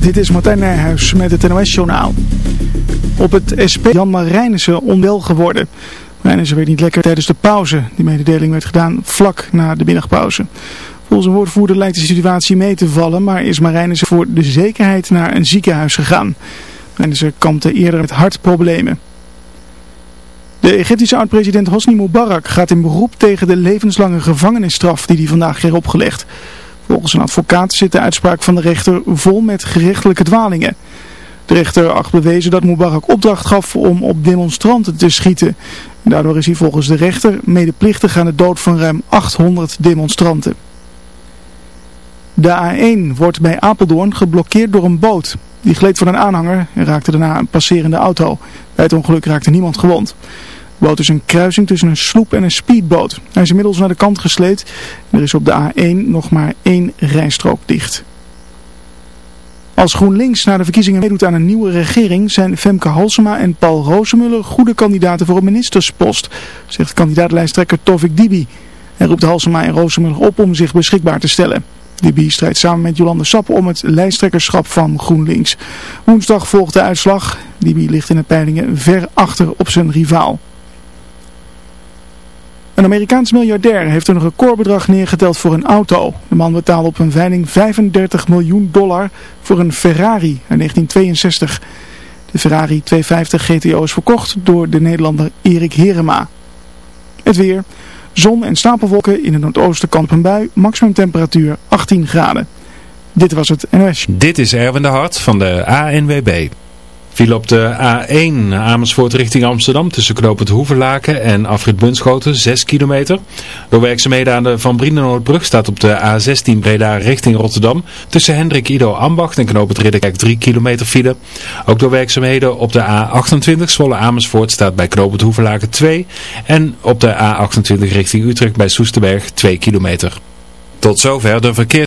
Dit is Martijn Nijhuis met het NOS-journaal. Op het SP Jan Marijnissen onwel geworden. Marijnissen werd niet lekker tijdens de pauze. Die mededeling werd gedaan vlak na de middagpauze. Volgens een woordvoerder lijkt de situatie mee te vallen, maar is Marijnissen voor de zekerheid naar een ziekenhuis gegaan. Marijnissen kampte eerder met hartproblemen. De Egyptische oud-president Hosni Mubarak gaat in beroep tegen de levenslange gevangenisstraf die hij vandaag kreeg opgelegd. Volgens een advocaat zit de uitspraak van de rechter vol met gerechtelijke dwalingen. De rechter acht bewezen dat Mubarak opdracht gaf om op demonstranten te schieten. daardoor is hij volgens de rechter medeplichtig aan de dood van ruim 800 demonstranten. De A1 wordt bij Apeldoorn geblokkeerd door een boot. Die gleed van een aanhanger en raakte daarna een passerende auto. Bij het ongeluk raakte niemand gewond. Boot is een kruising tussen een sloep en een speedboot. Hij is inmiddels naar de kant gesleept. Er is op de A1 nog maar één rijstrook dicht. Als GroenLinks na de verkiezingen meedoet aan een nieuwe regering zijn Femke Halsema en Paul Rosemuller goede kandidaten voor een ministerspost, zegt kandidaatlijsttrekker Tovik Dibi. Hij roept Halsema en Rosemuller op om zich beschikbaar te stellen. Dibi strijdt samen met Jolande Sap om het lijsttrekkerschap van GroenLinks. Woensdag volgt de uitslag. Dibi ligt in de peilingen ver achter op zijn rivaal. Een Amerikaans miljardair heeft een recordbedrag neergeteld voor een auto. De man betaalde op een veiling 35 miljoen dollar voor een Ferrari uit 1962. De Ferrari 250 GTO is verkocht door de Nederlander Erik Herema. Het weer. Zon en stapelwolken in het noordoosten kant een. Maximum temperatuur 18 graden. Dit was het NOS. Dit is Erwin de Hart van de ANWB. Viel op de A1 Amersfoort richting Amsterdam tussen knooppunt Hoevenlaken en Afrit Bunschoten 6 kilometer. Door werkzaamheden aan de Van Brienenoordbrug staat op de A16 Breda richting Rotterdam tussen Hendrik Ido Ambacht en knooppunt Ridderkerk 3 kilometer file. Ook door werkzaamheden op de A28 Zwolle Amersfoort staat bij knooppunt Hoevenlaken 2 en op de A28 richting Utrecht bij Soesterberg 2 kilometer. Tot zover de verkeer.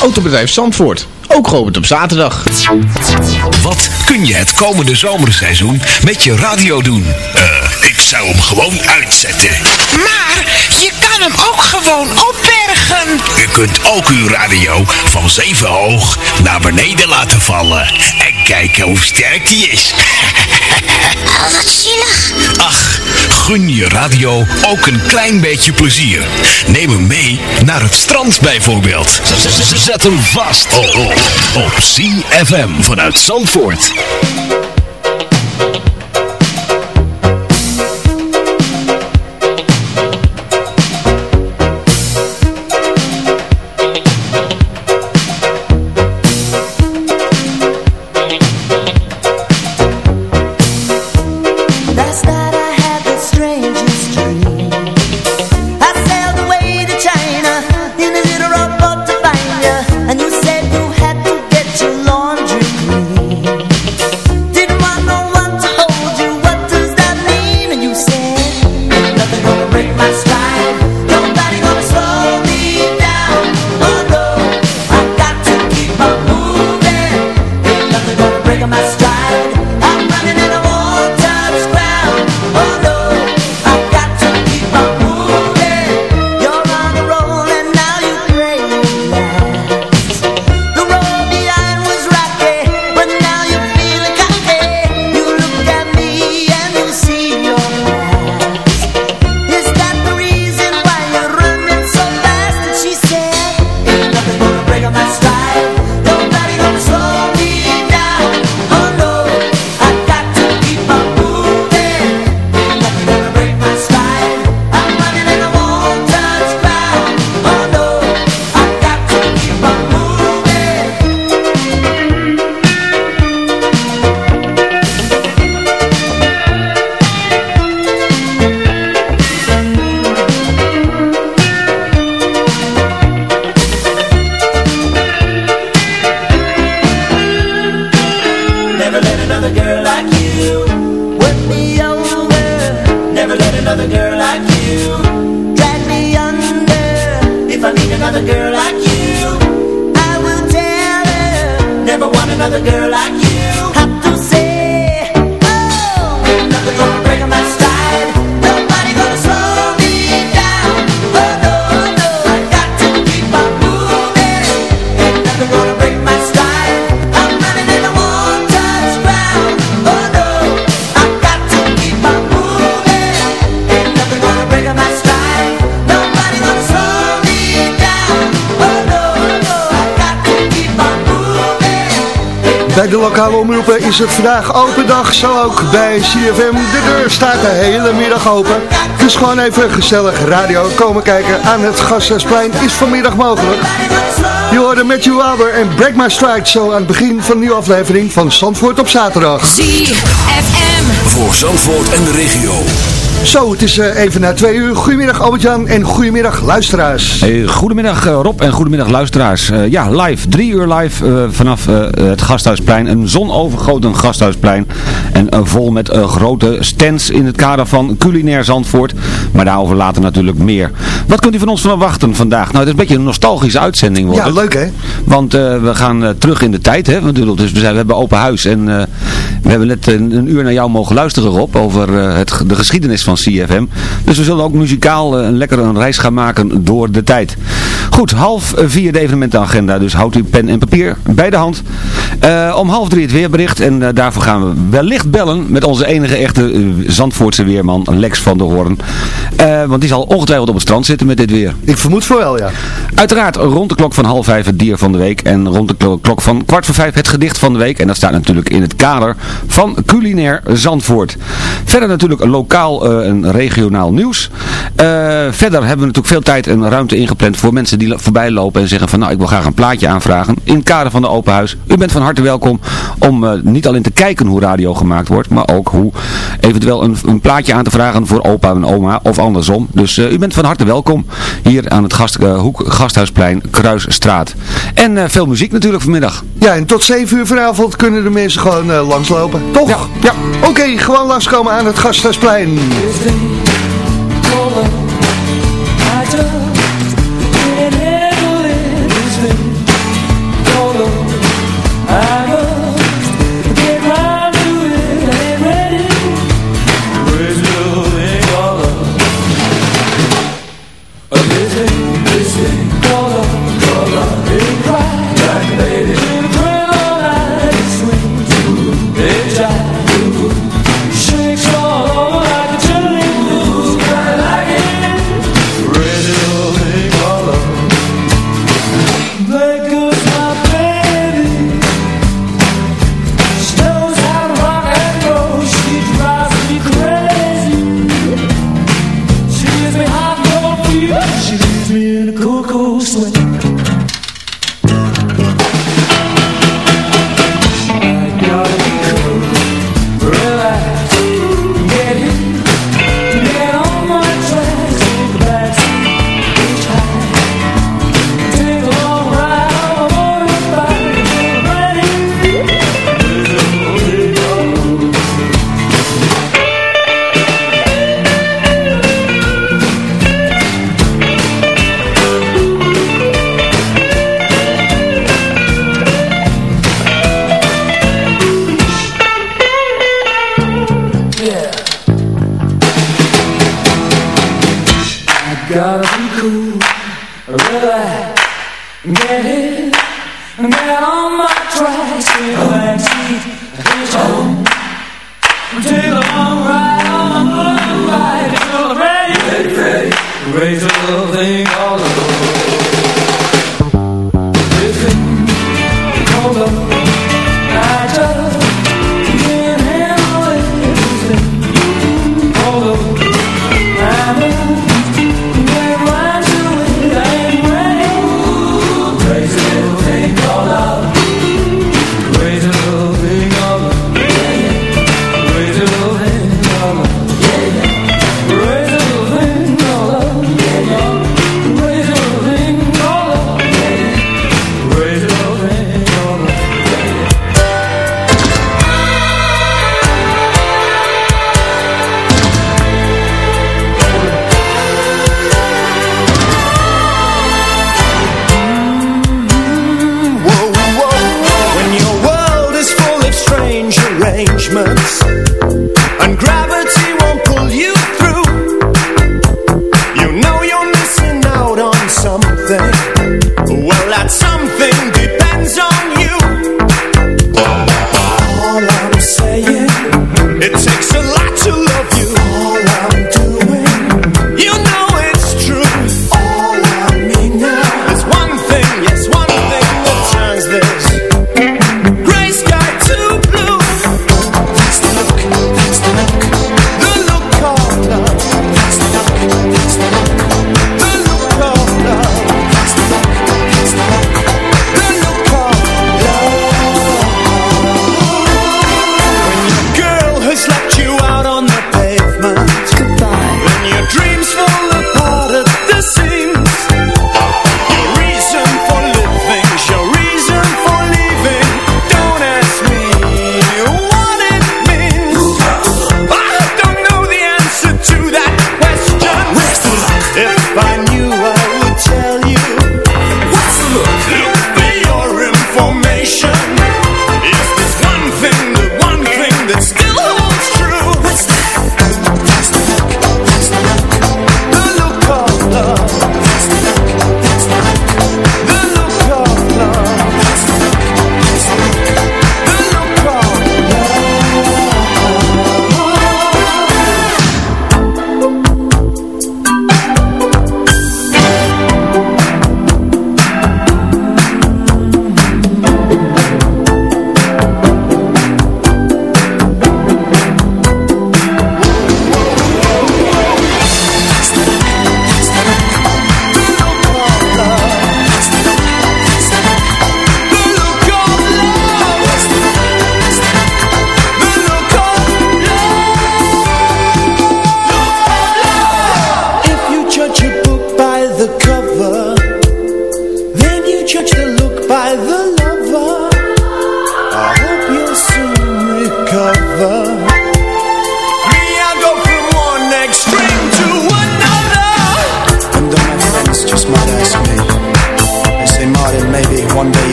Autobedrijf Zandvoort, ook geopend op zaterdag. Wat kun je het komende zomerseizoen met je radio doen? Eh, ik zou hem gewoon uitzetten. Maar je kan hem ook gewoon opbergen. U kunt ook uw radio van zeven hoog naar beneden laten vallen. En kijken hoe sterk die is. Oh, wat zielig. Ach, gun je radio ook een klein beetje plezier. Neem hem mee naar het strand bijvoorbeeld. Zet hem vast op, op, op CFM vanuit Zandvoort. De lokale omroepen is het vandaag open dag, zo ook bij CFM. De deur staat de hele middag open. Dus gewoon even gezellig radio komen kijken aan het Gasthuisplein is vanmiddag mogelijk. Je hoorde Matthew Wilder en Break My Stride zo aan het begin van een nieuwe aflevering van Zandvoort op zaterdag. ZFM. Voor Zandvoort en de regio. Zo, het is eh, even na twee uur. Goedemiddag Albert-Jan en goedemiddag luisteraars. Hey, goedemiddag eh, Rob en goedemiddag luisteraars. Eh, ja, live, drie uur live vanaf het Gasthuisplein. Een zonovergoten Gasthuisplein. En eh, vol met eh, grote stands in het kader van culinair Zandvoort. Maar daarover later natuurlijk meer. Wat kunt u van ons verwachten vandaag? Nou, het is een beetje een nostalgische uitzending wordt Ja, het. leuk hè? Want eh, we gaan terug in de tijd. Hè? Want, Dus we, zijn, we hebben open huis. En we hebben net een, een uur naar jou mogen luisteren Rob. Over het, de geschiedenis van CFM. Dus we zullen ook muzikaal een lekker een reis gaan maken door de tijd. Goed, half vier de evenementenagenda. Dus houdt u pen en papier bij de hand. Om half drie het weerbericht. En daarvoor gaan we wellicht bellen met onze enige echte eh, Zandvoortse weerman Lex van der Hoorn. Eh, want die zal ongetwijfeld op het strand zitten met dit weer. Ik vermoed voor wel, ja. Uiteraard rond de klok van half vijf het dier van de week. En rond de klo- klok van kwart voor vijf het gedicht van de week. En dat staat natuurlijk in het kader van culinair Zandvoort. Verder natuurlijk lokaal eh, en regionaal nieuws. Verder hebben we natuurlijk veel tijd en ruimte ingepland voor mensen die voorbij lopen en zeggen van nou ik wil graag een plaatje aanvragen. In het kader van de open huis. U bent van harte welkom om niet alleen te kijken hoe radio gemaakt wordt. Maar ook hoe eventueel een, een plaatje aan te vragen voor opa en oma of andersom. Dus eh, u bent van harte welkom hier aan het gast, eh, hoek, Gasthuisplein Kruisstraat. En eh, veel muziek natuurlijk vanmiddag. Ja, en tot 7 uur vanavond kunnen de mensen gewoon eh, langslopen. Toch? Ja, ja. Oké, gewoon langskomen aan het Gasthuisplein.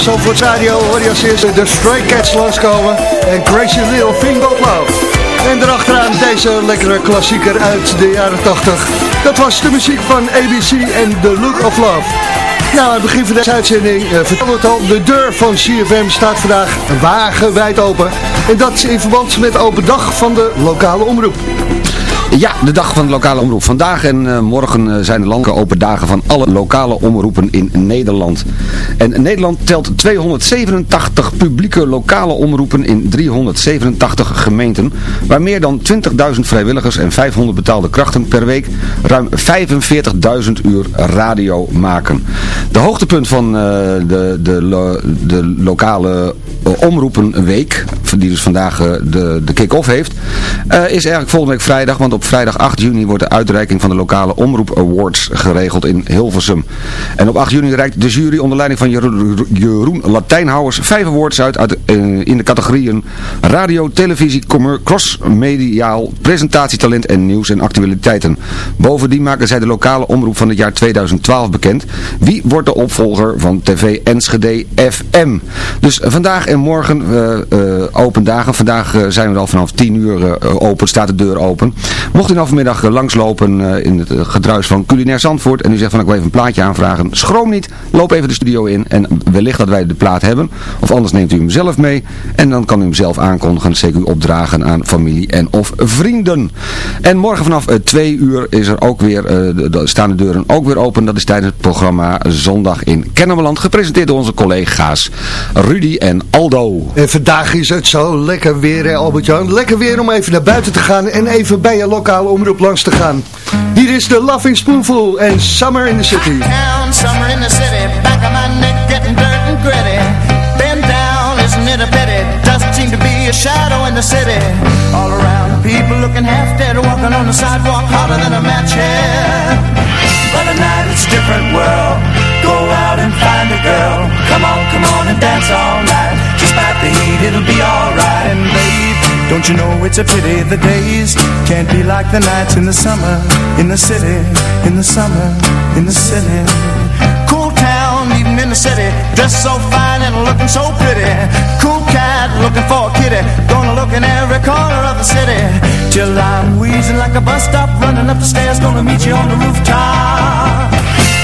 Op de Zandvoort Radio hoor je als eerste de Stray Cats langskomen en Crazy Little Thing Called Love. En erachteraan deze lekkere klassieker uit de jaren 80. Dat was de muziek van ABC en The Look of Love. Nou, aan het begin van deze uitzending uh, vertelde het al, de deur van CFM staat vandaag wagenwijd open. En dat in verband met open dag van de lokale omroep. Ja, de dag van de lokale omroep. Vandaag en eh, morgen eh, zijn de landelijke open dagen van alle lokale omroepen in Nederland. En Nederland telt 287 publieke lokale omroepen in 387 gemeenten, waar meer dan 20.000 vrijwilligers en 500 betaalde krachten per week ruim 45.000 uur radio maken. De hoogtepunt van eh, de, de, de lokale omroepenweek, die dus vandaag eh, de, de kick-off heeft, eh, is eigenlijk volgende week vrijdag, want op vrijdag 8 juni wordt de uitreiking van de lokale omroep awards geregeld in Hilversum. En op 8 juni reikt de jury onder leiding van Jeroen, Jeroen Latijnhouwers vijf awards uit, eh, in de categorieën radio, televisie, crossmediaal, presentatietalent en nieuws en actualiteiten. Bovendien maken zij de lokale omroep van het jaar 2012 bekend. Wie wordt de opvolger van TV Enschede FM? Dus vandaag en morgen eh, open dagen. Vandaag eh, zijn we al vanaf 10 uur eh, open, staat de deur open. Mocht u nou vanmiddag langslopen in het gedruis van Culinair Zandvoort en u zegt van ik wil even een plaatje aanvragen, schroom niet, loop even de studio in en wellicht dat wij de plaat hebben. Of anders neemt u hem zelf mee en dan kan u hem zelf aankondigen, zeker u opdragen aan familie en of vrienden. En morgen vanaf 2 uur is er ook weer, staan de deuren ook weer open. Dat is tijdens het programma Zondag in Kennemerland, gepresenteerd door onze collega's Rudy en Aldo. En vandaag is het zo lekker weer, hè, Albert-Jan. Lekker weer om even naar buiten te gaan en even bij je lokale omroep langs te gaan. Hier is de Loving Spoonful en Summer in the City. Summer in the city, back of my neck getting dirt and gritty. Bend down, isn't it a pity? Doesn't seem to be a shadow in the city. All around, people looking half dead, walking on the sidewalk hotter than a match head. But at night it's a different world. Go out and find a girl. Come on, come on and dance it'll be alright And babe, don't you know it's a pity The days can't be like the nights In the summer, in the city In the summer, in the city. Cool town, even in the city Dressed so fine and looking so pretty. Cool cat, looking for a kitty Gonna look in every corner of the city. Till I'm wheezing like a bus stop Running up the stairs, gonna meet you on the rooftop.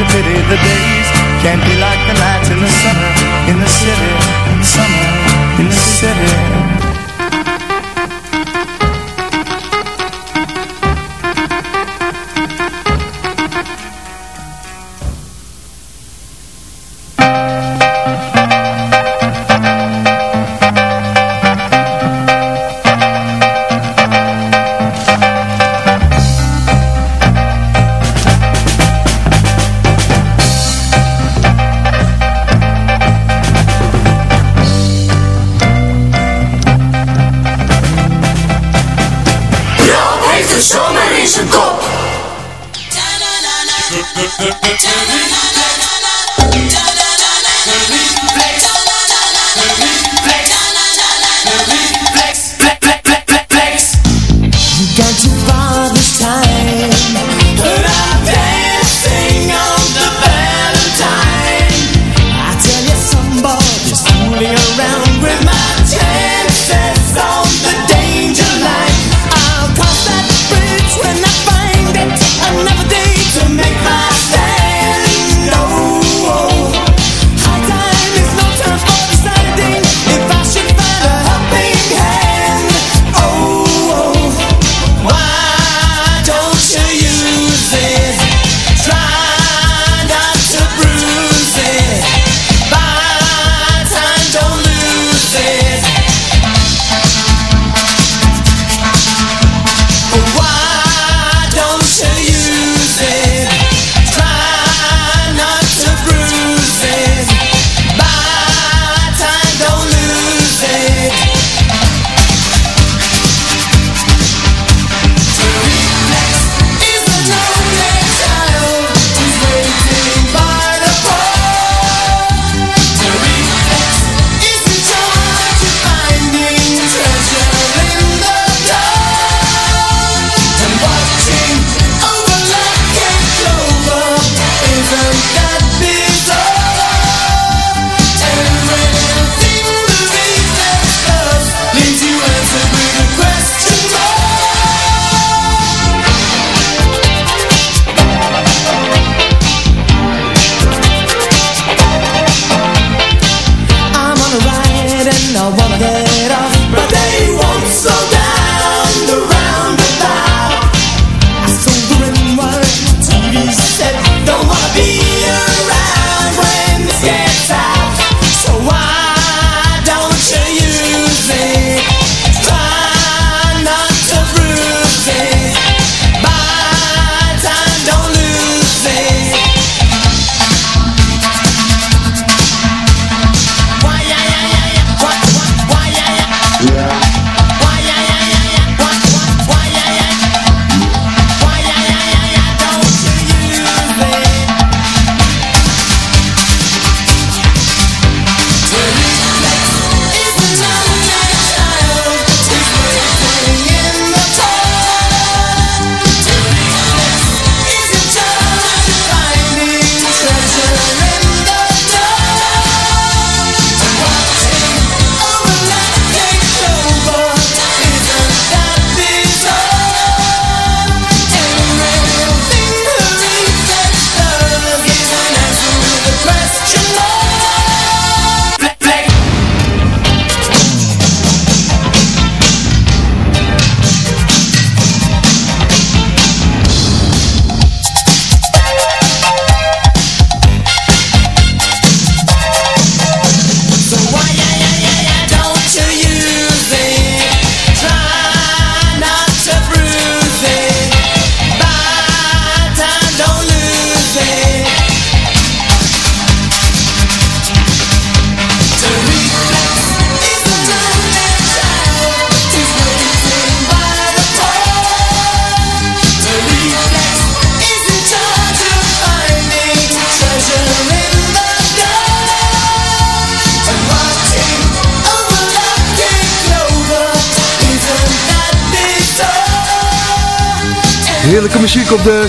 A pity the days can't be like the nights in the summer, in the city, summer, in the city.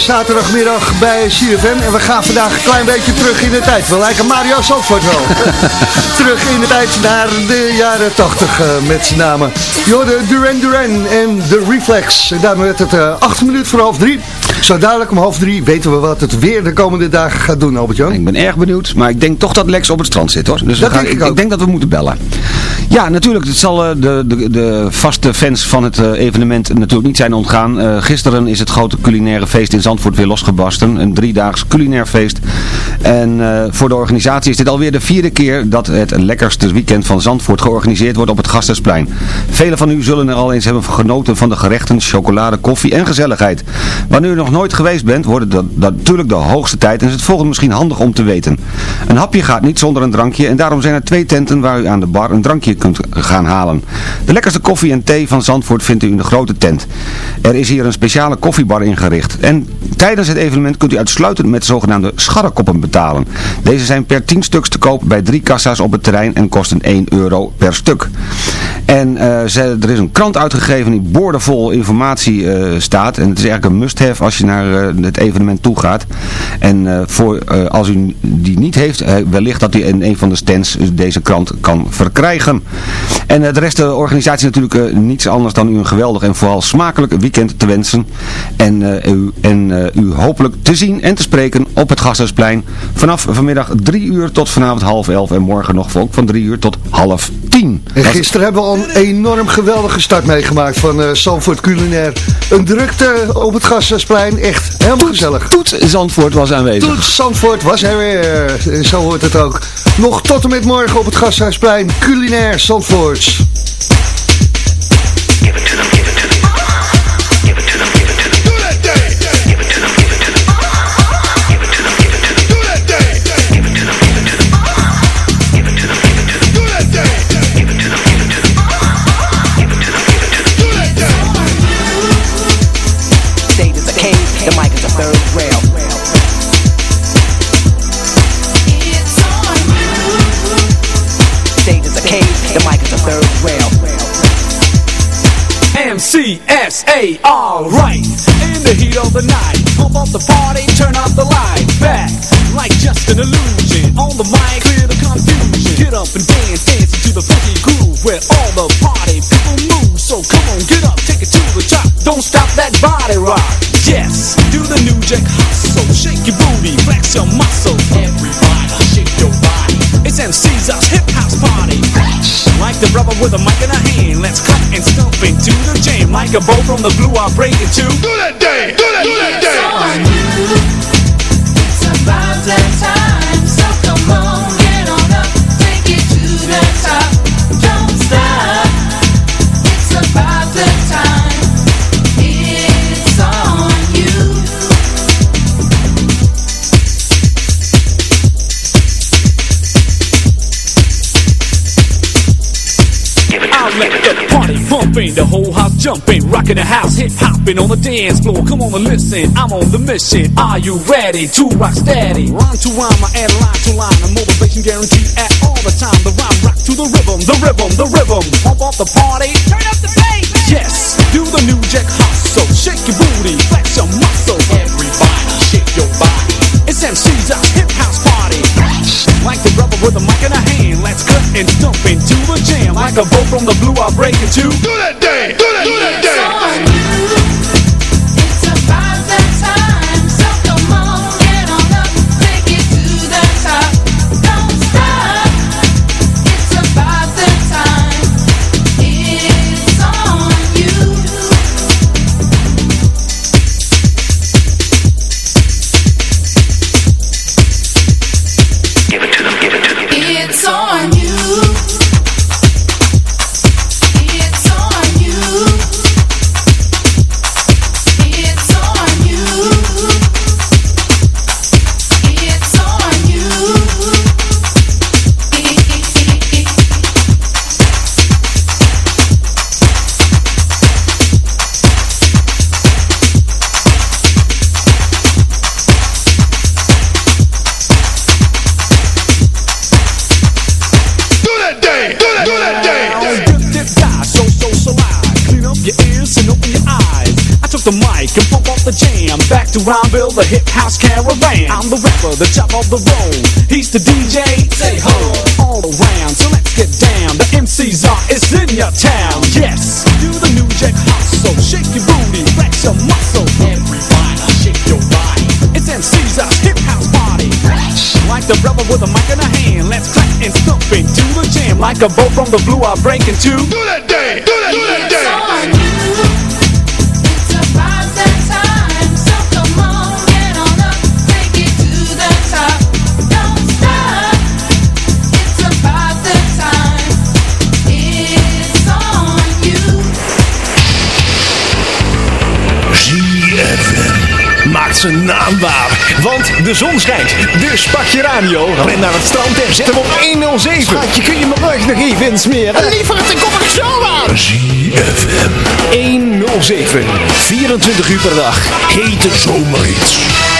Zaterdagmiddag bij CFM. En we gaan vandaag een klein beetje terug in de tijd. We lijken Mario Zandvoort wel. terug in de tijd naar de jaren 80 uh, met z'n namen. Jorde Duran Duran en The Reflex. En daarmee werd het uh, 8 minuten voor half drie. Zo dadelijk om half drie weten we wat het weer de komende dagen gaat doen, Albert-Jan. Ik ben erg benieuwd, maar ik denk toch dat Lex op het strand zit hoor. Dus dat we gaan, denk ik, ik, ook. ik denk dat we moeten bellen. Ja, natuurlijk. Het zal uh, de, de, de vaste fans van het uh, evenement natuurlijk niet zijn ontgaan. Uh, gisteren is het grote culinaire feest in Zandvoort weer losgebarsten. Een driedaags culinair feest. En voor de organisatie is dit alweer de vierde keer dat het lekkerste weekend van Zandvoort georganiseerd wordt op het Gastensplein. Velen van u zullen er al eens hebben genoten van de gerechten, chocolade, koffie en gezelligheid. Wanneer u nog nooit geweest bent, wordt dat, natuurlijk de hoogste tijd en is het volgende misschien handig om te weten. Een hapje gaat niet zonder een drankje en daarom zijn er twee tenten waar u aan de bar een drankje kunt gaan halen. De lekkerste koffie en thee van Zandvoort vindt u in de grote tent. Er is hier een speciale koffiebar ingericht. En tijdens het evenement kunt u uitsluitend met zogenaamde scharrekoppen betalen. Deze zijn per 10 stuks te koop bij drie kassa's op het terrein en kosten 1 euro per stuk. En ze, er is een krant uitgegeven die boordevol informatie uh, staat. En het is eigenlijk een must-have als je naar uh, het evenement toe gaat. En voor, als u die niet heeft, wellicht dat u in een van de stands deze krant kan verkrijgen. En de rest de organisatie natuurlijk niets anders dan u een geweldig en vooral smakelijk weekend te wensen. En, u, en u hopelijk te zien en te spreken op het Gasthuisplein vanaf vanmiddag 3 uur tot vanavond half 11 en morgen nog van 3 uur tot half 10. En gisteren hebben we al een enorm geweldige start meegemaakt van uh, Culinair. Een drukte op het Gasthuisplein, echt helemaal Toet, gezellig. Toet Zandvoort was aanwezig. Toet Zandvoort was er weer. Zo hoort het ook. Nog tot en met morgen op het Gasthuisplein. Culinair Zandvoort. MCSA, alright. In the heat of the night, pump up the party, turn off the light. Back, like just an illusion. On the mic, clear the confusion. Get up and dance, dance into the funky groove where all the party people move. So come on, get up, take it to the top. Don't stop that body rock. Yes, do the new jack hustle. Shake your booty, flex your muscles. Everybody, shake your body. It's MC's us hip house party. Like the rubber with a mic in a hand. Let's cut and stomp into the jam. Like a bow from the blue, I'll break it too. Do that day, do that, do that day. It's about that time, so come on, get on up, take it to the top. Don't stop. It's about the time. It's on you. I'll let the party pumping, the whole house jumping, rocking the house, hip hopping on the dance floor. Come on and listen, I'm on the mission. Are you ready to rock steady? Rhyme to rhyme, I add line to line, a motivation guaranteed at all the time. The rhyme rock to the rhythm, the rhythm, the rhythm. Pump up the party, turn up the bass. Yes, do the new jack hustle, shake your booty, flex your muscles. Everybody, shake your body. It's MC's our hip house party. Like the rubber with a mic in a hand, let's cut and stomp into the jam. Like a bow from the blue, I'll break it too. Do that day, do that, do that day. a bolt from the blue, I break in two. Do that dance. de zon schijnt. Dus pak je radio, ren naar het strand en zet hem op 107. Je kun je mijn rug nog even insmeren? Liever het, een kom ik zo aan. ZFM 107, 24 uur per dag, hete iets.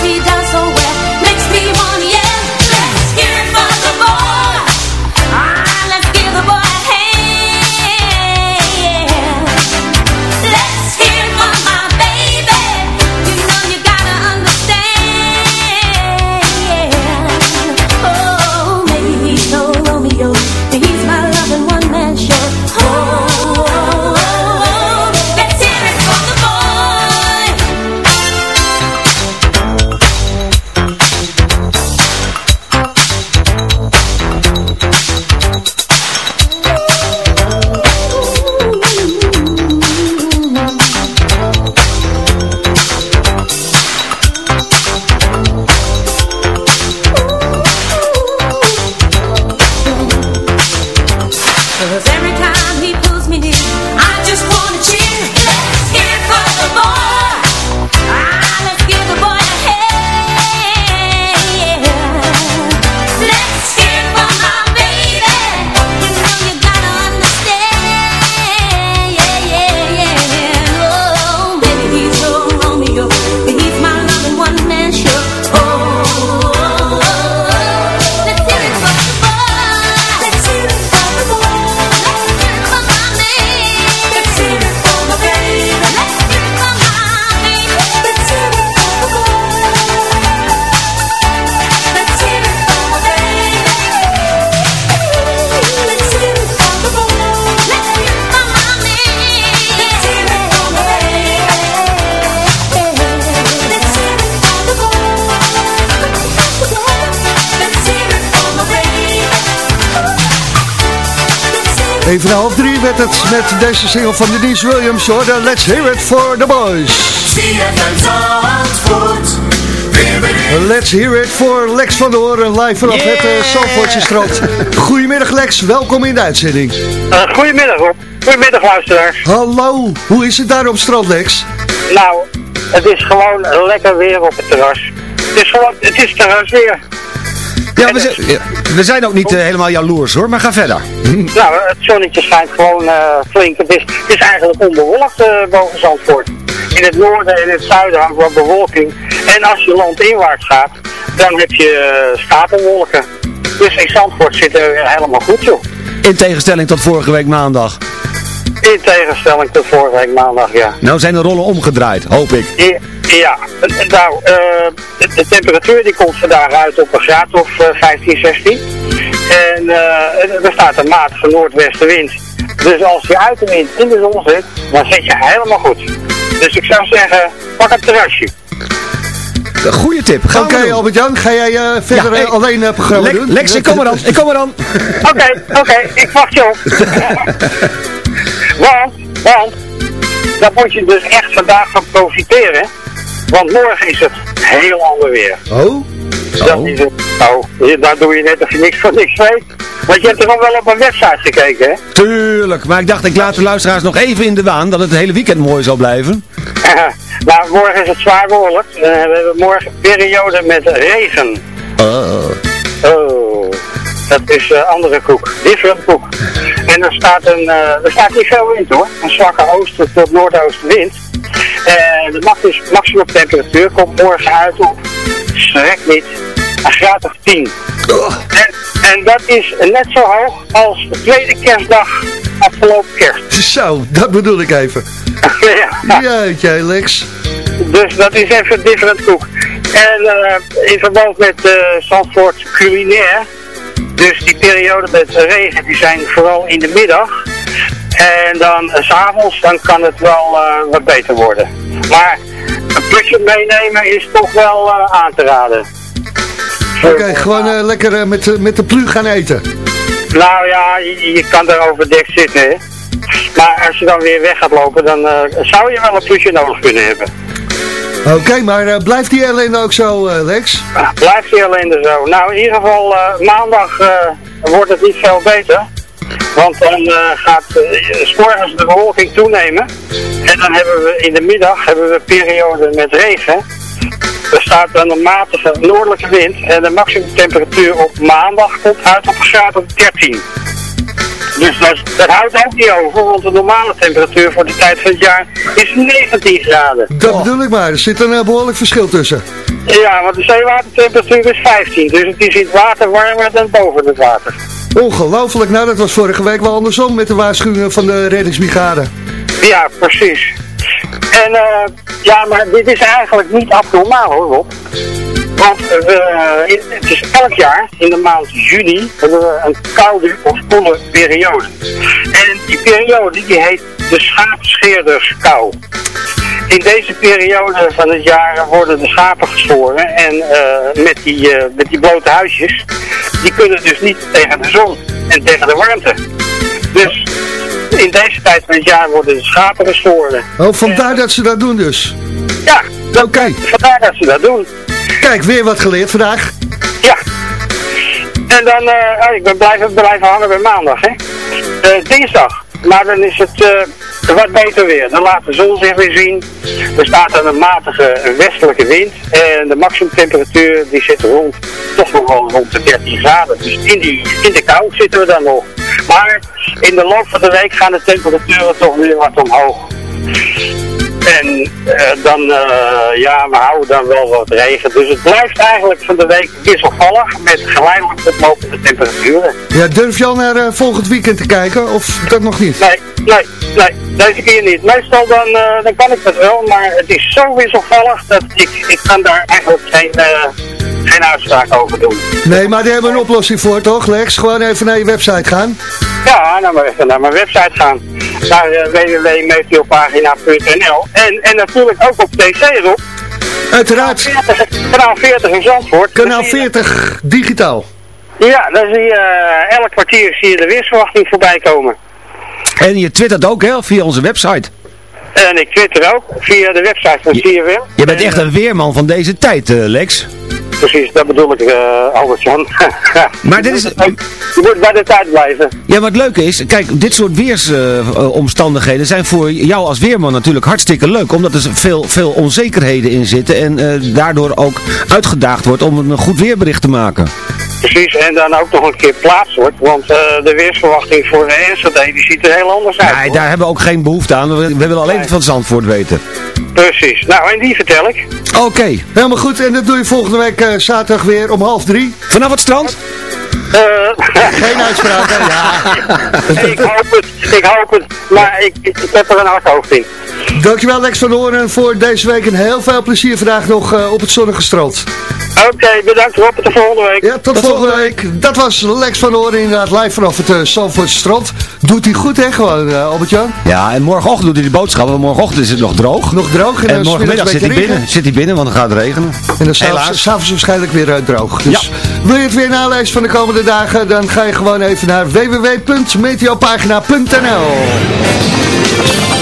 祈祷。Even na half drie werd het met deze single van Denise Williams hoor. Let's hear it for the boys. Let's hear it for Lex van der Hoorn, live vanaf eh, yeah. het uh, strand. Goedemiddag Lex, welkom in de uitzending. Uh, goedemiddag Rob, goedemiddag luisteraars. Hallo, hoe is het daar op strand Lex? Nou, het is gewoon lekker weer op het terras. Het is gewoon, het is terras weer. Ja, we, zijn- ja, we zijn ook niet eh, helemaal jaloers hoor, maar ga verder. Nou, het zonnetje schijnt gewoon eh, flink. Het is, het is eigenlijk onbewolkt eh, boven Zandvoort. In het noorden en in het zuiden hangt wat bewolking. En als je landinwaarts gaat, dan heb je uh, stapelwolken. Dus in Zandvoort zit er helemaal goed joh. In tegenstelling tot vorige week maandag. In tegenstelling tot vorige week maandag, ja. Nou zijn de rollen omgedraaid, hoop ik. Ja, ja. eh, nou, eh, de, de temperatuur die komt vandaag uit op een graad of eh, 15, 16. En eh, er staat een matige noordwestenwind. Dus als je uit de wind in de zon zit, dan zit je helemaal goed. Dus ik zou zeggen, pak een terrasje. Goede tip. Gaan Oké. Albert-Jan, ga jij eh, verder Ja, hey. eh, alleen het programma Le- doen? Lex, ik kom er dan. Ik kom er dan. Oké, oké, ik wacht je op. want, want, daar moet je dus echt vandaag van profiteren. Want morgen is het heel ander weer. Oh? Dat is het. Oh, daar doe je net of je niks van niks weet. Want je hebt er ook wel op een website gekeken, hè? Tuurlijk, maar ik dacht ik laat de luisteraars nog even in de waan dat het hele weekend mooi zal blijven. nou, morgen is het zwaar behoorlijk. Eh, we hebben morgen een periode met regen. Oh. Oh, dat is een andere koek. Different koek. En er staat, een, eh, er staat niet veel wind hoor. Een zwakke oosten tot noordoostenwind. En de max maximum temperatuur komt morgen uit op, schrek niet, een graad of 10. En, en dat is net zo hoog als de tweede kerstdag afgelopen kerst. Zo, dat bedoel ik even. ja. Jeetje, Lex. Dus dat is even different koek. En eh, in verband met eh Zandvoort culinair, dus die periode met regen, die zijn vooral in de middag. En dan s s'avonds, dan kan het wel eh, wat beter worden. Maar een putje meenemen is toch wel eh, aan te raden. Oké, gewoon eh, lekker eh, met, eh, met de plu gaan eten. Nou ja, je, je kan er overdekt zitten, hè. Maar als je dan weer weg gaat lopen, dan eh, zou je wel een putje nodig kunnen hebben. Oké, maar eh, blijft die ellende ook zo, eh, Lex? Blijft hij alleen er zo. Nou, in ieder geval, eh, maandag eh, wordt het niet veel beter. Want dan eh, gaat uh, s morgens de bewolking toenemen. En dan hebben we in de middag hebben we een periode met regen. Er staat dan een matige noordelijke wind. En de maximumtemperatuur op maandag komt uit op een graad of 13. Dus dat, dat houdt ook niet over, want de normale temperatuur voor de tijd van het jaar is 19 graden. Dat bedoel ik maar, er zit een eh, behoorlijk verschil tussen. Ja, want de zeewatertemperatuur is 15, dus het is in het water warmer dan boven het water. Ongelooflijk, nou dat was vorige week wel andersom met de waarschuwingen van de reddingsbrigade. Ja, precies. En eh, ja, maar dit is eigenlijk niet abnormaal hoor Rob. Want in- het is elk jaar in de maand juni hebben we een koude of koele periode. En die periode die heet de schaapscheerderskou. In deze periode van het jaar worden de schapen geschoren en eh, met, die, eh, met die blote huisjes, die kunnen dus niet tegen de zon en tegen de warmte. Dus in deze tijd van het jaar worden de schapen geschoren. Oh, vandaar dat ze dat doen dus. Ja, Oké. vandaar dat ze dat doen. Kijk, weer wat geleerd vandaag. Ja. En dan, oh, ik ben blijven, blijven hangen bij maandag, hè. Dinsdag. Maar dan is het wat beter weer. Dan laat de zon zich weer zien. Er staat dan een matige westelijke wind. En de maximumtemperatuur die zit rond, toch nog wel rond de 13 graden. Dus in, die, in de kou zitten we dan nog. Maar in de loop van de week gaan de temperaturen toch weer wat omhoog. En eh, dan, eh, ja, we houden dan wel wat regen. Dus het blijft eigenlijk van de week wisselvallig met geleidelijk oplopende temperaturen. Ja, durf je al naar eh, volgend weekend te kijken of dat nog niet? Nee, nee, nee, deze keer niet. Meestal dan, dan kan ik dat wel, maar het is zo wisselvallig dat ik, ik kan daar eigenlijk geen, geen uitspraak over doen. Nee, maar daar hebben we een oplossing voor toch, Lex? Gewoon even naar je website gaan. Ja, nou maar even naar mijn website gaan. Naar uh, www.meteopagina.nl en, en natuurlijk ook op TC Rob. Uiteraard. Kanaal 40 in Zandvoort. Kanaal 40 digitaal. Ja, dan zie je eh, elk kwartier zie je de weersverwachting voorbij komen. En je twittert ook hè, via onze website. En ik twitter ook via de website van CFM. Je bent echt een weerman van deze tijd, eh, Lex. Precies, dat bedoel ik, eh Albert-Jan. Maar dit is... Je moet bij de tijd blijven. Ja, maar het leuke is, kijk, dit soort weersomstandigheden zijn voor jou als weerman natuurlijk hartstikke leuk. Omdat er veel, veel onzekerheden in zitten en eh, daardoor ook uitgedaagd wordt om een goed weerbericht te maken. Precies, en dan ook nog een keer plaats wordt, want eh, de weersverwachting voor de Enschede die ziet er heel anders uit. Nee, daar hebben we ook geen behoefte aan. We, we willen alleen het van Zandvoort weten. Precies, nou en die vertel ik. Oké. Helemaal goed, en dat doe je volgende week eh, zaterdag weer om half drie. Vanaf het strand? Eh, Geen uitspraak, hè? Ja. ik hoop het, ik hoop het, maar ik, ik, ik heb er een hard hoofd in. Dankjewel Lex van Hoorn voor deze week en heel veel plezier vandaag nog eh, op het zonnige strand. Oké, bedankt Rob, tot de volgende week. Ja, tot, volgende week. Dat was Lex van Hoorn inderdaad live vanaf het uh, Zandvoortse strand. Doet hij goed hè gewoon, uh, Albert-Jan? Ja, en morgenochtend doet hij de boodschap, want morgenochtend is het nog droog. Nog droog. En, dan morgenmiddag zit hij binnen, zit hij binnen, want dan gaat het regenen. En dan s'avonds waarschijnlijk weer uh, droog. Dus wil je het weer nalezen van de komende dagen, dan ga je gewoon even naar www.meteopagina.nl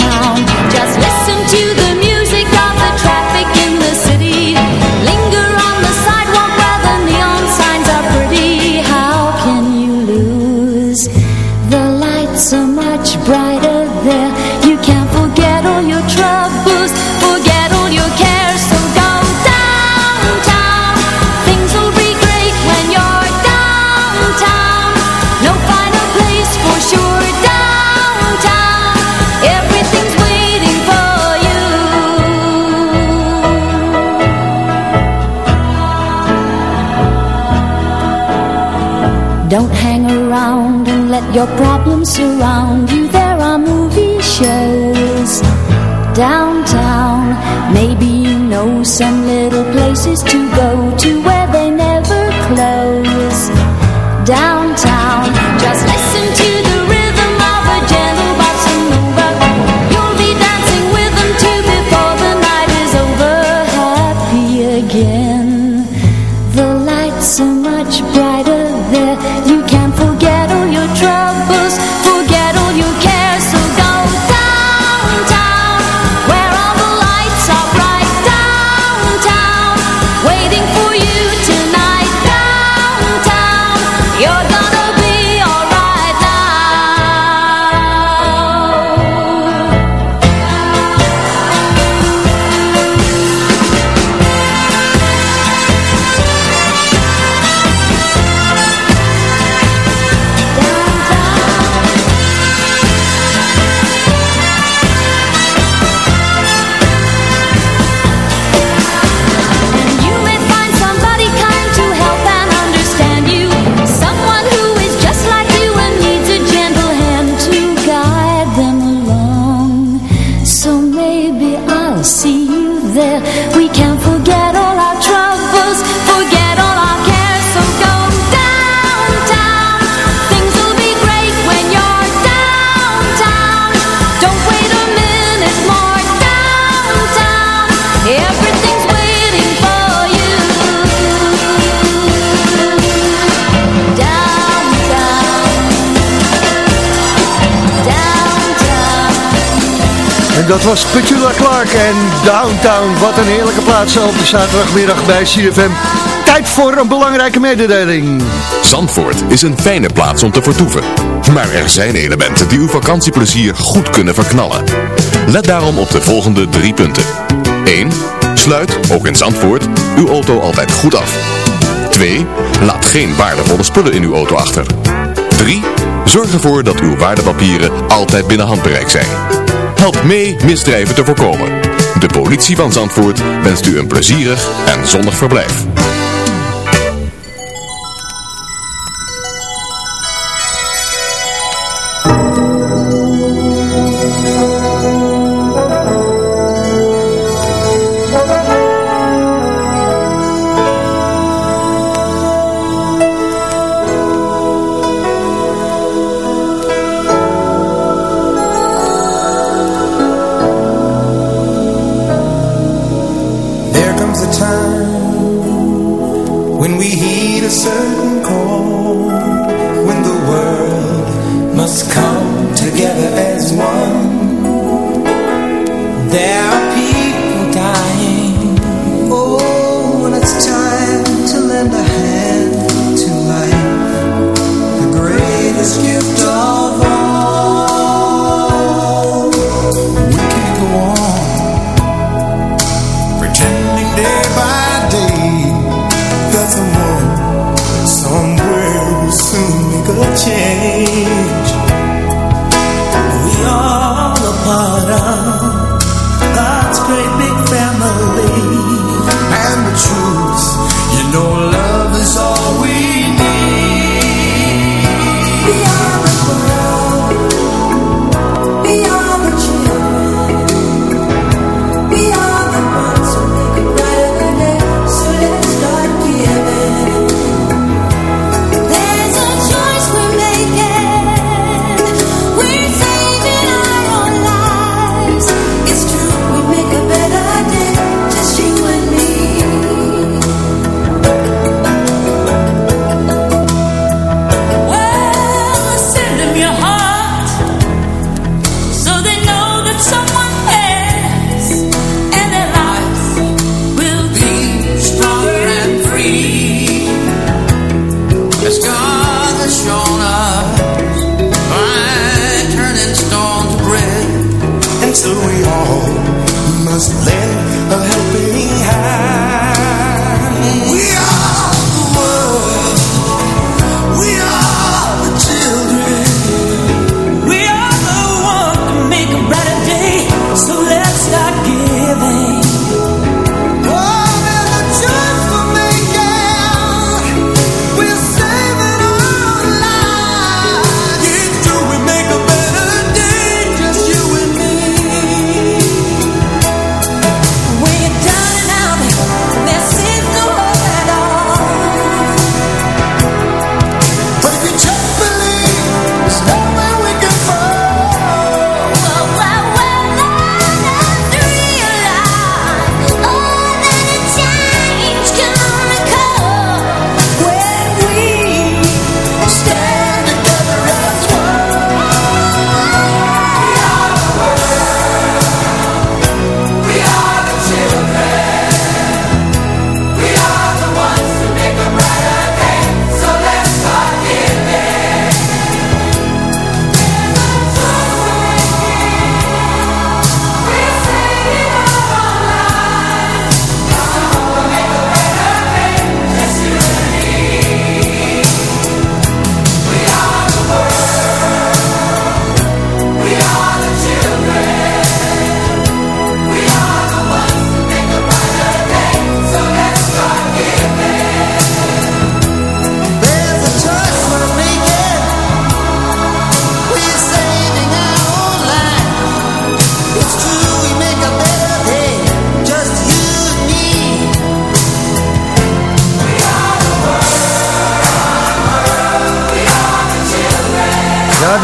problems surround you. There are movie shows downtown. Maybe you know some little places to go to where they never close. Downtown, En dat was Petula Clark en Downtown. Wat een heerlijke plaats op de zaterdagmiddag bij CFM. Tijd voor een belangrijke mededeling. Zandvoort is een fijne plaats om te vertoeven. Maar er zijn elementen die uw vakantieplezier goed kunnen verknallen. Let daarom op de volgende drie punten. 1. Sluit, ook in Zandvoort, uw auto altijd goed af. 2. Laat geen waardevolle spullen in uw auto achter. 3. Zorg ervoor dat uw waardepapieren altijd binnen handbereik zijn. Help mee misdrijven te voorkomen. De politie van Zandvoort wenst u een plezierig en zonnig verblijf.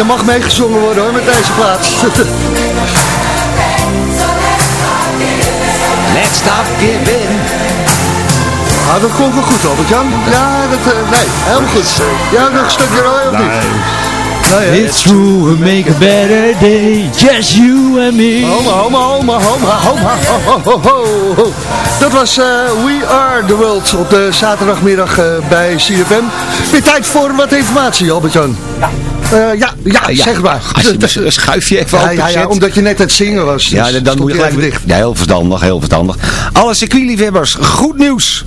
Mag meegezongen worden hoor, met deze plaats. Let's stop giving. Ah, dat komt wel goed, Albert-Jan. Ja, dat, eh, nee, helemaal goed. Ja, nog een stukje rooi of niet? Nee, hè? It's true, we make a better day, just you and me. Homa, homa, homa, homa, homa, ho, ho, ho, ho. Dat was eh, We Are The World op de zaterdagmiddag eh, bij CFM. Weer tijd voor wat informatie, Albert-Jan. Ja. Ja, ja, zeg maar. Als je een schuifje even Ja, ja, openzet. ja, omdat je net aan het zingen was. Ja, dus dan moet je gelijk even dicht. Ja, heel verstandig, heel verstandig. Alle circuitliefhebbers, goed nieuws!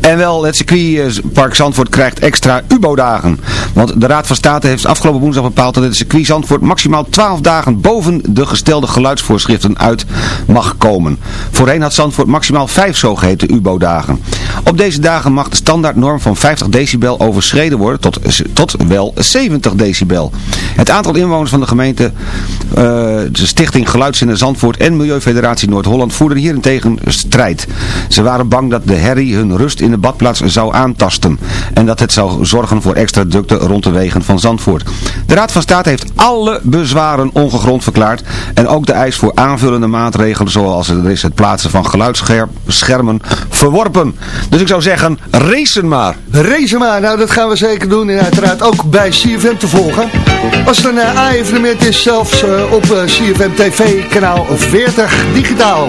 En wel, het circuitpark Zandvoort krijgt extra UBO-dagen. Want de Raad van State heeft afgelopen woensdag bepaald dat het circuit Zandvoort maximaal 12 dagen boven de gestelde geluidsvoorschriften uit mag komen. Voorheen had Zandvoort maximaal 5 zogeheten UBO-dagen. Op deze dagen mag de standaardnorm van 50 decibel overschreden worden tot, tot wel 70 decibel. Het aantal inwoners van de gemeente, eh, de Stichting Geluidszinnen Zandvoort en Milieufederatie Noord-Holland voerden hierentegen strijd. Ze waren bang dat de herrie hun rust in de badplaats zou aantasten en dat het zou zorgen voor extra drukte rond de wegen van Zandvoort. De Raad van State heeft alle bezwaren ongegrond verklaard en ook de eis voor aanvullende maatregelen zoals er is het plaatsen van geluidsschermen verworpen. Dus ik zou zeggen, racen maar. Racen maar, nou dat gaan we zeker doen en uiteraard ook bij CFM te volgen. Als het een uh, A-evenement is, zelfs uh, op uh, CFM TV kanaal 40 digitaal.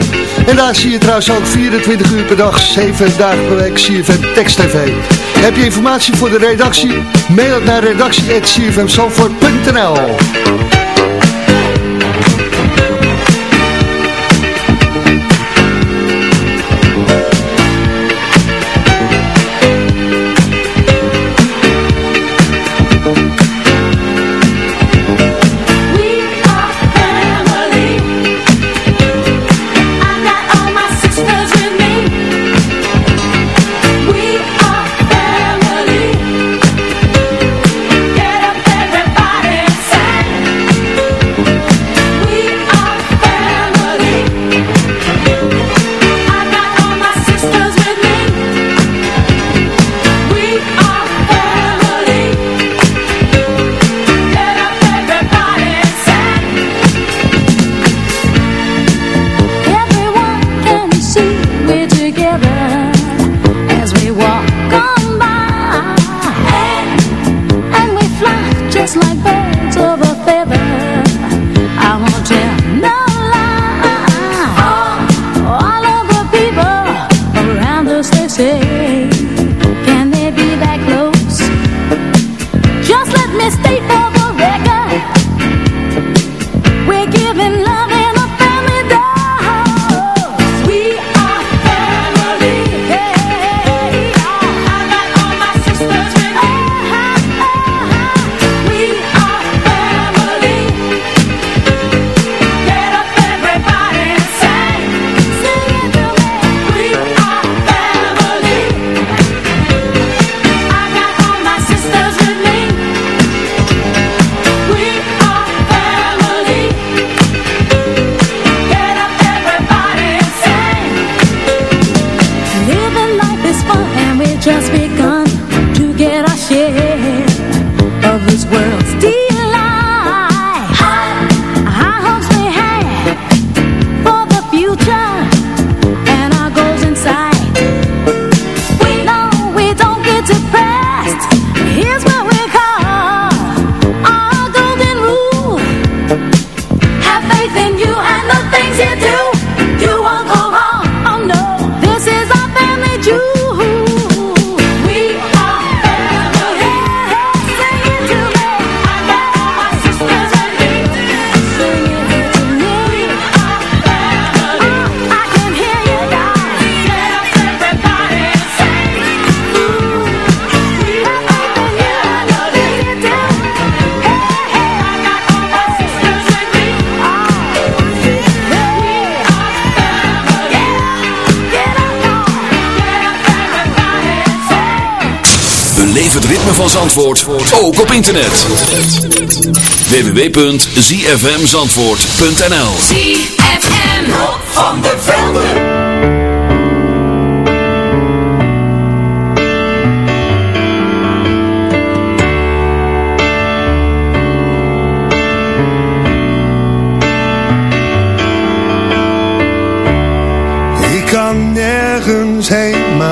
En daar zie je trouwens ook 24 uur per dag, 7 dagen per week CFM Text TV. Heb je informatie voor de redactie? Mail het naar redactie.cfmsalvoort.nl internet. www.zfmzandvoort.nl ZFM van de velden.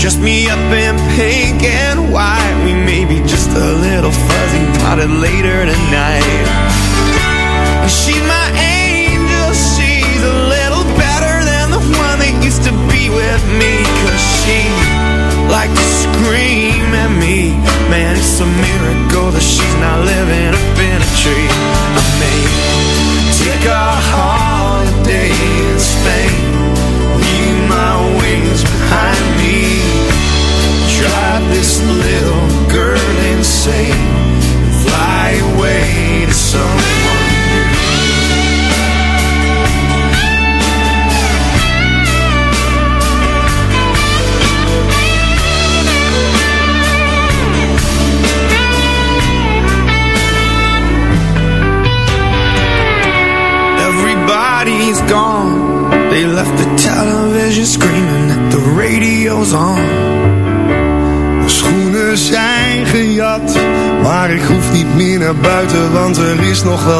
Just me up in pink and white. We may be just a little fuzzy About it later tonight. She's my angel She's a little better than the one that used to be with me. Cause she likes to scream at me. Man, it's a miracle that she's not living up in a tree. I may take a holiday and is nog wel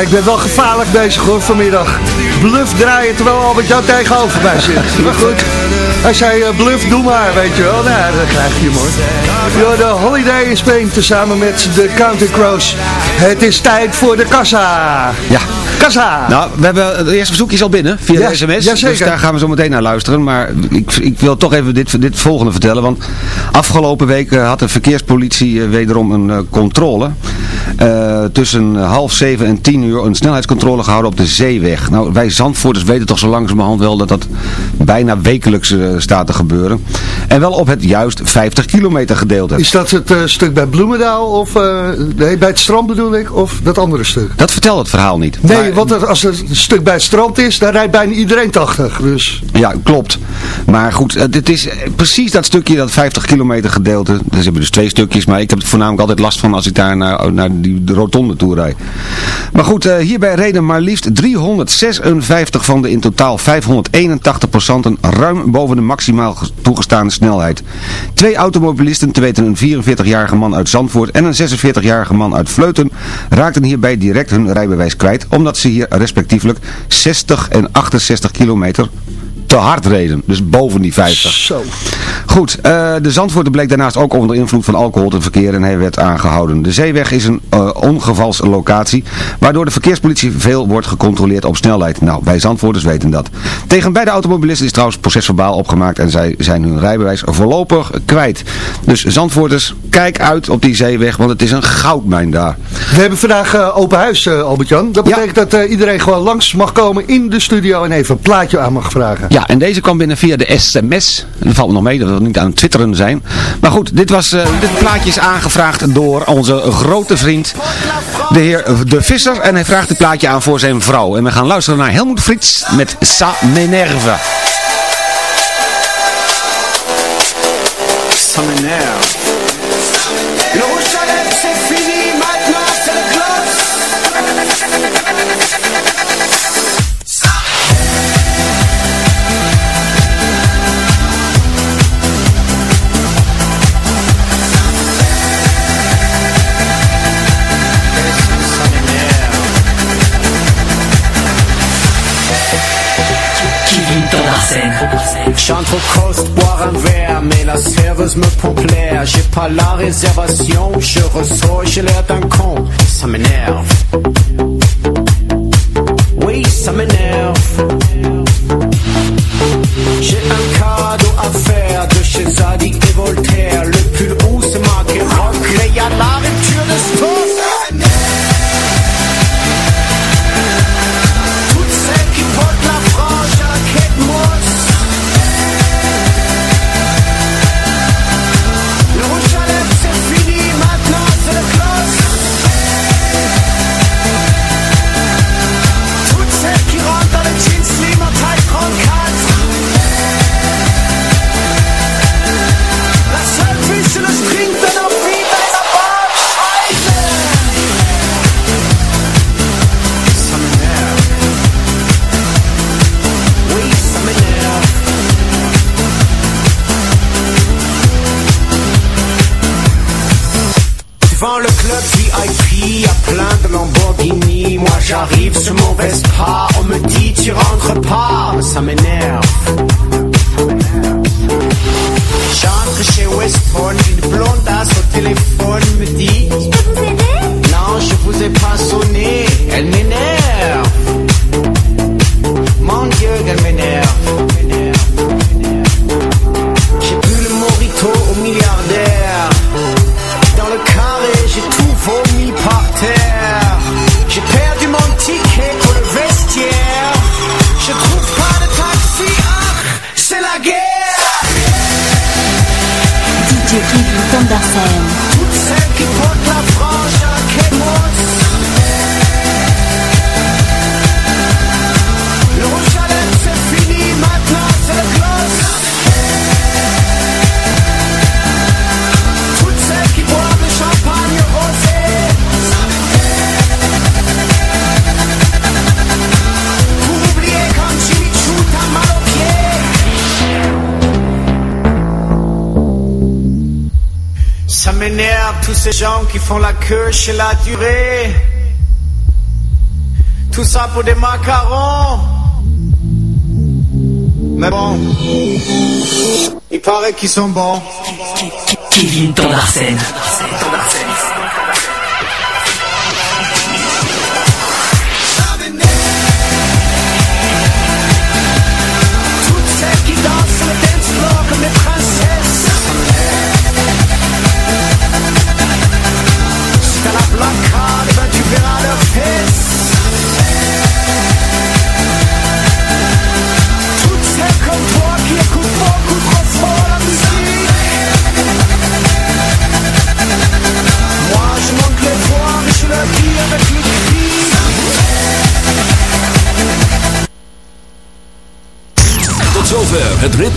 ik ben wel gevaarlijk bezig hoor vanmiddag. Bluff draaien terwijl Albert Jan tegenover mij zit. Maar goed, hij zei eh, bluff, doe maar, weet je wel. Nou, dan krijg je hem hoor. De Holiday in Spain tezamen met de Counting Crows. Het is tijd voor de kassa. Ja. Kassa. Nou, we hebben het eerste verzoekje is al binnen via Ja, de sms. jazeker. Dus daar gaan we zo meteen naar luisteren. Maar ik, ik wil toch even dit, dit volgende vertellen. Want afgelopen week eh, had de verkeerspolitie eh, wederom een eh, controle. Eh, tussen half zeven en tien uur een snelheidscontrole gehouden op de zeeweg. Nou, wij Zandvoorters weten toch zo langzamerhand wel dat dat bijna wekelijks eh, staat te gebeuren. En wel op het juist 50 kilometer gedeelte. Is dat het eh, stuk bij Bloemendaal of nee, bij het strand bedoel ik? Of dat andere stuk? Dat vertelt het verhaal niet. Nee, want als het een stuk bij het strand is, dan rijdt bijna iedereen 80. Dus Ja, klopt. Maar goed, dit is precies dat stukje, dat 50 kilometer gedeelte. Dus we hebben dus twee stukjes, maar ik heb het voornamelijk altijd last van als ik daar naar, naar die de rotonde toe rijd. Maar goed, eh, hierbij reden maar liefst 356 van de in totaal 581 passanten ruim boven de maximaal ges- toegestaande snelheid. Twee automobilisten, te weten een 44-jarige man uit Zandvoort en een 46-jarige man uit Vleuten, raakten hierbij direct hun rijbewijs kwijt, omdat ze hier respectievelijk 60 en 68 kilometer te hard reden. Dus boven die 50. Zo. Goed, eh, de Zandvoorter bleek daarnaast ook onder invloed van alcohol te verkeren en hij werd aangehouden. De Zeeweg is een eh, ongevalslocatie, waardoor de verkeerspolitie veel wordt gecontroleerd op snelheid. Nou, wij Zandvoorters weten dat. Tegen beide automobilisten is trouwens procesverbaal opgemaakt en zij zijn hun rijbewijs voorlopig kwijt. Dus Zandvoorters, kijk uit op die Zeeweg, want het is een goudmijn daar. we hebben vandaag eh, open huis, Albert-Jan. Dat betekent dat iedereen gewoon langs mag komen in de studio en even een plaatje aan mag vragen. Ja, en deze kwam binnen via de sms. En dat valt me nog mee, dat we niet aan het twitteren zijn. Maar goed, dit, was, eh, dit plaatje is aangevraagd door onze grote vriend, de heer De Visser. En hij vraagt dit plaatje aan voor zijn vrouw. En we gaan luisteren naar Helmoet Frits met Sa Menerve. Ça m'énerve. Chante trop coste, boire un verre, mais la serveuse me plaire. J'ai pas la réservation, je ressors, j'ai l'air d'un con. Ça m'énerve. Oui, ça m'énerve. J'ai un cadeau à faire de chez Zadig et Voltaire. Le pull haut c'est marqué rock, mais y a la de stock. livre ce mauvais pas On me dit tu rentres pas, ça m'énerve ces gens qui font la queue chez la durée. Tout ça pour des macarons. Mais bon, il paraît qu'ils sont bons. Kevin Ton